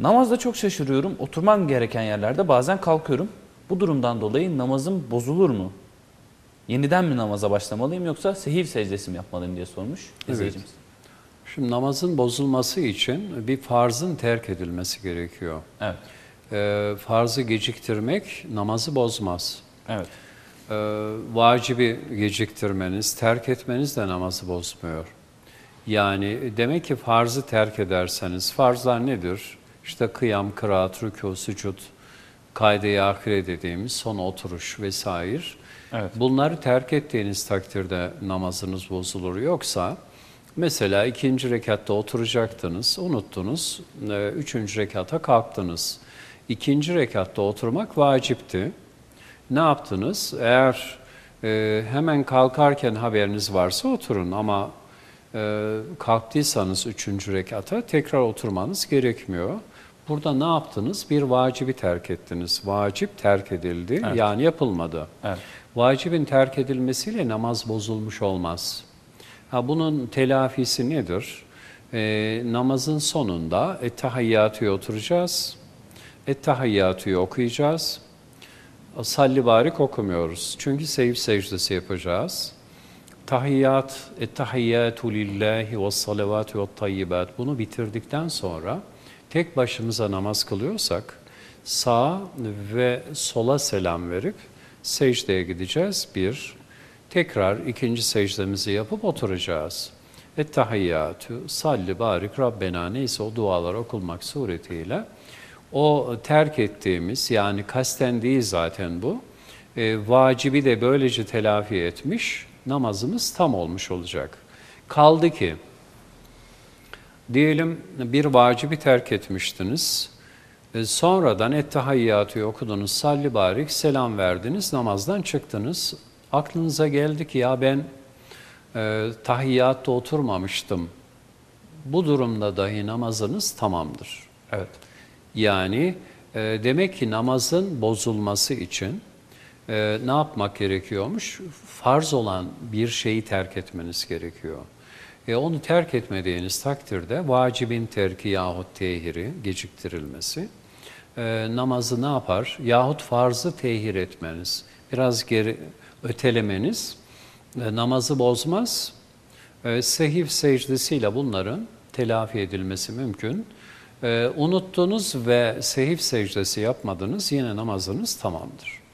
Namazda çok şaşırıyorum. Oturmam gereken yerlerde bazen kalkıyorum. Bu durumdan dolayı namazım bozulur mu? Yeniden mi namaza başlamalıyım yoksa sehiv secdesi mi yapmalıyım diye sormuş Evet. izleyicimiz. Şimdi namazın bozulması için bir farzın terk edilmesi gerekiyor. Evet. Ee, farzı geciktirmek namazı bozmaz. Evet. Ee, vacibi geciktirmeniz, terk etmeniz de namazı bozmuyor. Yani demek ki farzı terk ederseniz, farzlar nedir? İşte kıyam, kıraat, rükû, sücud, kayde-i ahire dediğimiz son oturuş vesaire. Evet. Bunları terk ettiğiniz takdirde namazınız bozulur. Yoksa mesela ikinci rekatta oturacaktınız, unuttunuz, e, üçüncü rekata kalktınız. İkinci rekatta oturmak vacipti. Ne yaptınız? Eğer e, hemen kalkarken haberiniz varsa oturun ama kalktıysanız üçüncü rekata tekrar oturmanız gerekmiyor. Burada ne yaptınız? Bir vacibi terk ettiniz. Vacip terk edildi, Evet. yani yapılmadı. Evet. Vacibin terk edilmesiyle namaz bozulmuş olmaz. Ha, bunun telafisi nedir? Ee, namazın sonunda Ettehiyyatü'ye oturacağız. Ettehiyyatü'yü okuyacağız. Salli barik okumuyoruz. Çünkü sev secdesi yapacağız. Tahiyyat, ettehiyyatu lillahi ve salavatu ve tayyibat. Bunu bitirdikten sonra tek başımıza namaz kılıyorsak sağa ve sola selam verip secdeye gideceğiz. Bir, tekrar ikinci secdemizi yapıp oturacağız. Ettehiyyatü, salli barik Rabbena neyse o dualar okunmak suretiyle o terk ettiğimiz yani kasten değil zaten bu e, vacibi de böylece telafi etmiş namazımız tam olmuş olacak. Kaldı ki diyelim bir vacibi terk etmiştiniz. E, sonradan ettehiyyatı okudunuz, salli barik, selam verdiniz, namazdan çıktınız. Aklınıza geldi ki ya ben e, tahiyyatta oturmamıştım. Bu durumda dahi namazınız tamamdır. Evet. Yani e, demek ki namazın bozulması için e, ne yapmak gerekiyormuş? Farz olan bir şeyi terk etmeniz gerekiyor. E, onu terk etmediğiniz takdirde vacibin terki yahut tehiri, geciktirilmesi e, namazı ne yapar? Yahut farzı tehir etmeniz, biraz geri ötelemeniz e, namazı bozmaz. E, sehiv secdesiyle bunların telafi edilmesi mümkün. E, unuttunuz ve sehiv secdesi yapmadınız yine namazınız tamamdır.